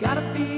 Gotta be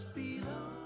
just below.